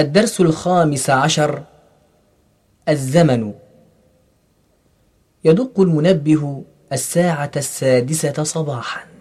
الدرس الخامس عشر الزمن. يدق المنبه الساعة السادسة صباحا.